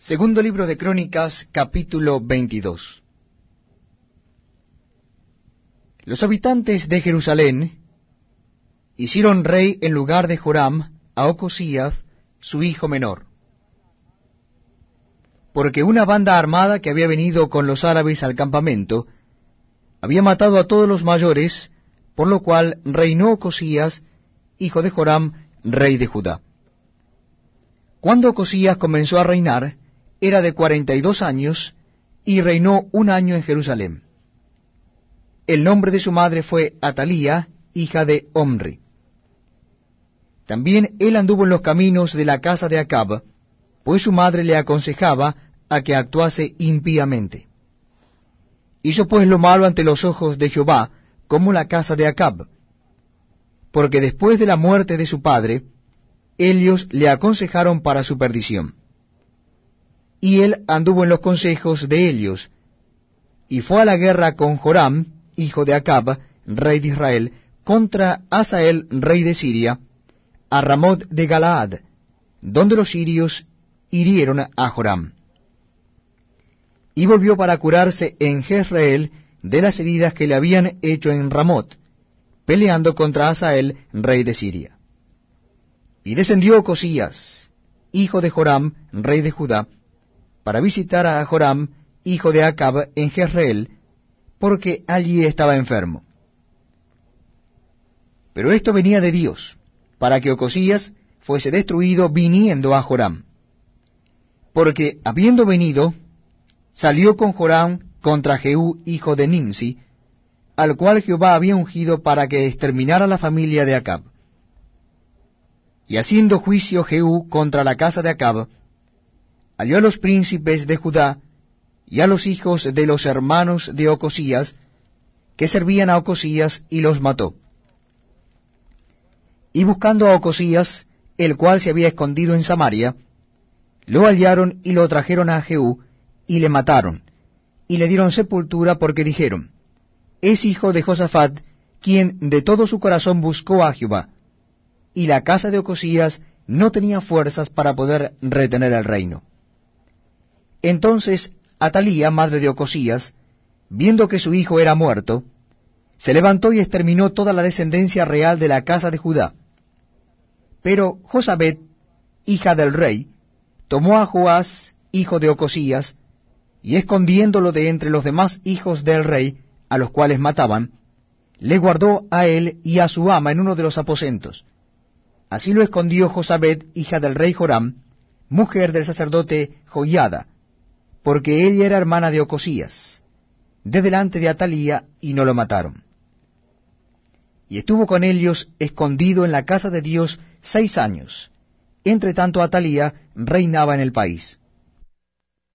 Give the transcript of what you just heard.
Segundo libro de Crónicas, capítulo 22. Los habitantes de Jerusalén hicieron rey en lugar de Joram a Ocosías, su hijo menor. Porque una banda armada que había venido con los árabes al campamento había matado a todos los mayores, por lo cual reinó Ocosías, hijo de Joram, rey de Judá. Cuando Ocosías comenzó a reinar, era de cuarenta y dos años, y reinó un año en Jerusalén. El nombre de su madre fue Atalía, hija de Omri. También él anduvo en los caminos de la casa de Acab, pues su madre le aconsejaba a que actuase impíamente. Hizo pues lo malo ante los ojos de Jehová, como la casa de Acab, porque después de la muerte de su padre, ellos le aconsejaron para su perdición y él anduvo en los consejos de ellos, y fue a la guerra con Joram, hijo de Acab, rey de Israel, contra Asael, rey de Siria, a Ramot de Galaad, donde los sirios hirieron a Joram. Y volvió para curarse en Jezreel de las heridas que le habían hecho en Ramot, peleando contra Asael, rey de Siria. Y descendió Cosías, hijo de Joram, rey de Judá, para visitar a Joram, hijo de Acab, en Jezreel, porque allí estaba enfermo. Pero esto venía de Dios, para que Ocosías fuese destruido viniendo a Joram. Porque habiendo venido, salió con Joram contra Jehú, hijo de Nimsi, al cual Jehová había ungido para que exterminara la familia de Acab. Y haciendo juicio Jehú contra la casa de Acab, halló a los príncipes de Judá y a los hijos de los hermanos de Ocosías, que servían a Ocosías, y los mató. Y buscando a Ocosías, el cual se había escondido en Samaria, lo hallaron y lo trajeron a Jehú, y le mataron, y le dieron sepultura porque dijeron, es hijo de Josafat, quien de todo su corazón buscó a Jehová, y la casa de Ocosías no tenía fuerzas para poder retener el reino. Entonces Atalía, madre de Ocosías, viendo que su hijo era muerto, se levantó y exterminó toda la descendencia real de la casa de Judá. Pero Josabet, hija del rey, tomó a Joás, hijo de Ocosías, y escondiéndolo de entre los demás hijos del rey, a los cuales mataban, le guardó a él y a su ama en uno de los aposentos. Así lo escondió Josabet, hija del rey Joram, mujer del sacerdote Joiada, porque ella era hermana de Ocosías, de delante de Atalía, y no lo mataron. Y estuvo con ellos escondido en la casa de Dios seis años. Entre tanto Atalía reinaba en el país.